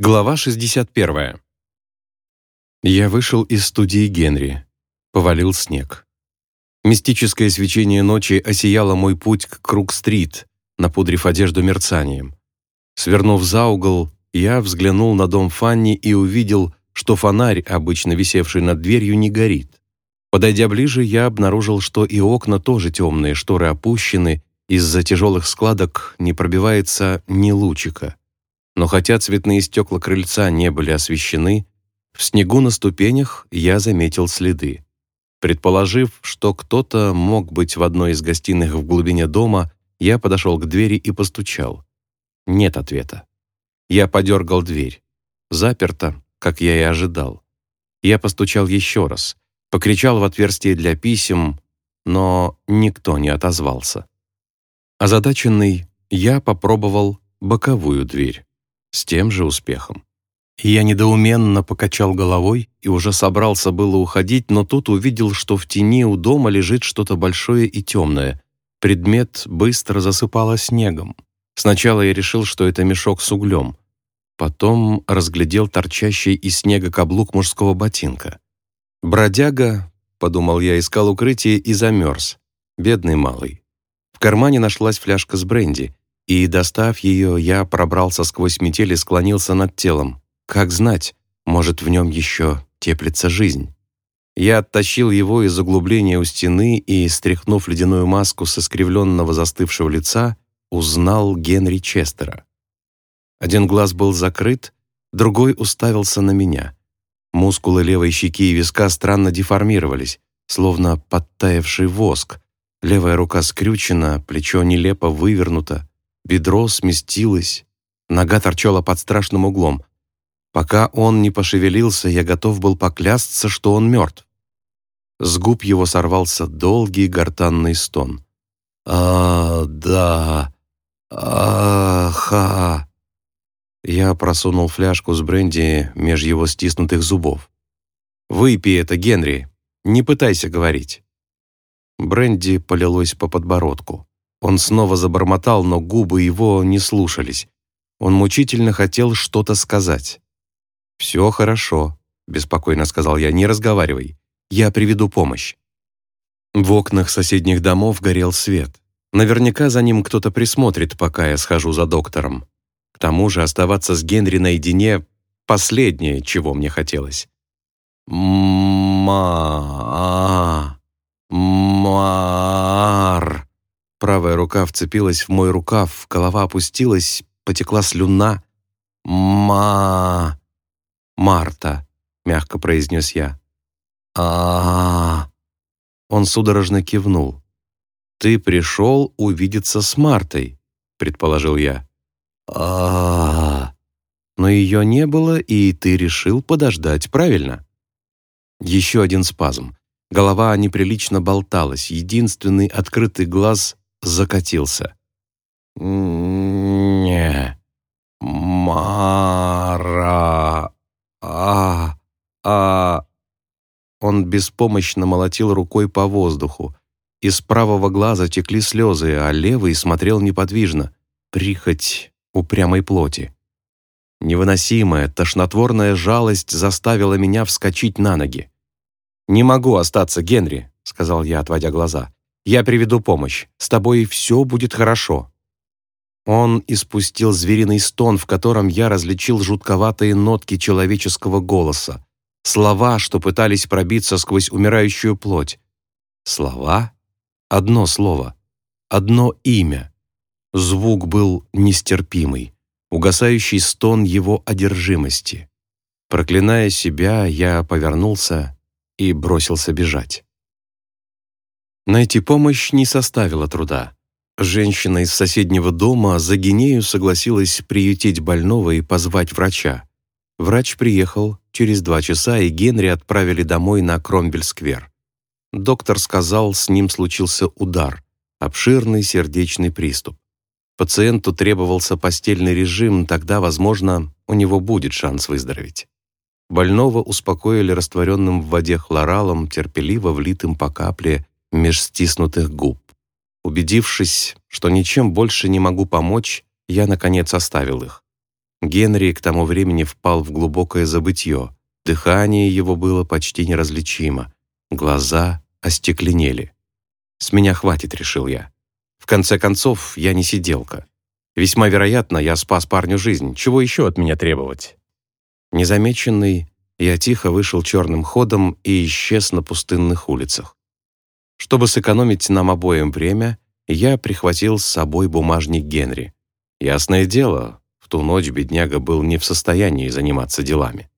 Глава 61. Я вышел из студии Генри. Повалил снег. Мистическое свечение ночи осияло мой путь к Круг-стрит, напудрив одежду мерцанием. Свернув за угол, я взглянул на дом Фанни и увидел, что фонарь, обычно висевший над дверью, не горит. Подойдя ближе, я обнаружил, что и окна тоже темные, шторы опущены, из-за тяжелых складок не пробивается ни лучика. Но хотя цветные стекла крыльца не были освещены, в снегу на ступенях я заметил следы. Предположив, что кто-то мог быть в одной из гостиных в глубине дома, я подошел к двери и постучал. Нет ответа. Я подергал дверь. Заперто, как я и ожидал. Я постучал еще раз, покричал в отверстие для писем, но никто не отозвался. Озадаченный, я попробовал боковую дверь с тем же успехом. Я недоуменно покачал головой и уже собрался было уходить, но тут увидел, что в тени у дома лежит что-то большое и темное. Предмет быстро засыпало снегом. Сначала я решил, что это мешок с углем. Потом разглядел торчащий из снега каблук мужского ботинка. «Бродяга», — подумал я, искал укрытие и замерз. Бедный малый. В кармане нашлась фляжка с бренди и, достав ее, я пробрался сквозь метель и склонился над телом. Как знать, может, в нем еще теплится жизнь. Я оттащил его из углубления у стены и, стряхнув ледяную маску со искривленного застывшего лица, узнал Генри Честера. Один глаз был закрыт, другой уставился на меня. Мускулы левой щеки и виска странно деформировались, словно подтаявший воск. Левая рука скрючена, плечо нелепо вывернуто, Бедро сместилось, нога торчала под страшным углом. Пока он не пошевелился, я готов был поклясться, что он мертв. С губ его сорвался долгий гортанный стон. «А, да, аха!» Я просунул фляжку с бренди меж его стиснутых зубов. «Выпей это, Генри, не пытайся говорить». Бренди полилось по подбородку. Он снова забормотал, но губы его не слушались. Он мучительно хотел что-то сказать. «Все хорошо», — беспокойно сказал я, — «не разговаривай. Я приведу помощь». В окнах соседних домов горел свет. Наверняка за ним кто-то присмотрит, пока я схожу за доктором. К тому же оставаться с Генри наедине — последнее, чего мне хотелось. «Ма... Мар...» Правая рука вцепилась в мой рукав, голова опустилась, потекла слюна. «Ма... Марта», — мягко произнес я. а, Он судорожно кивнул. «Ты пришел увидеться с Мартой», — предположил я. -а Но ее не было, и ты решил подождать, правильно?» Еще один спазм. Голова неприлично болталась, единственный открытый глаз закатился. «Не, Мара, а, а...» Он беспомощно молотил рукой по воздуху. Из правого глаза текли слезы, а левый смотрел неподвижно. Прихоть упрямой плоти. Невыносимая, тошнотворная жалость заставила меня вскочить на ноги. «Не могу остаться, Генри», — сказал я, отводя глаза. Я приведу помощь. С тобой все будет хорошо». Он испустил звериный стон, в котором я различил жутковатые нотки человеческого голоса. Слова, что пытались пробиться сквозь умирающую плоть. Слова? Одно слово. Одно имя. Звук был нестерпимый. Угасающий стон его одержимости. Проклиная себя, я повернулся и бросился бежать. Найти помощь не составило труда. Женщина из соседнего дома за Гинею согласилась приютить больного и позвать врача. Врач приехал через два часа, и Генри отправили домой на Кромвель-сквер. Доктор сказал, с ним случился удар, обширный сердечный приступ. Пациенту требовался постельный режим, тогда, возможно, у него будет шанс выздороветь. Больного успокоили растворенным в воде хлоралом, терпеливо влитым по капле меж стиснутых губ. Убедившись, что ничем больше не могу помочь, я, наконец, оставил их. Генри к тому времени впал в глубокое забытье. Дыхание его было почти неразличимо. Глаза остекленели. «С меня хватит», — решил я. «В конце концов, я не сиделка. Весьма вероятно, я спас парню жизнь. Чего еще от меня требовать?» Незамеченный, я тихо вышел черным ходом и исчез на пустынных улицах. Чтобы сэкономить нам обоим время, я прихватил с собой бумажник Генри. Ясное дело, в ту ночь бедняга был не в состоянии заниматься делами.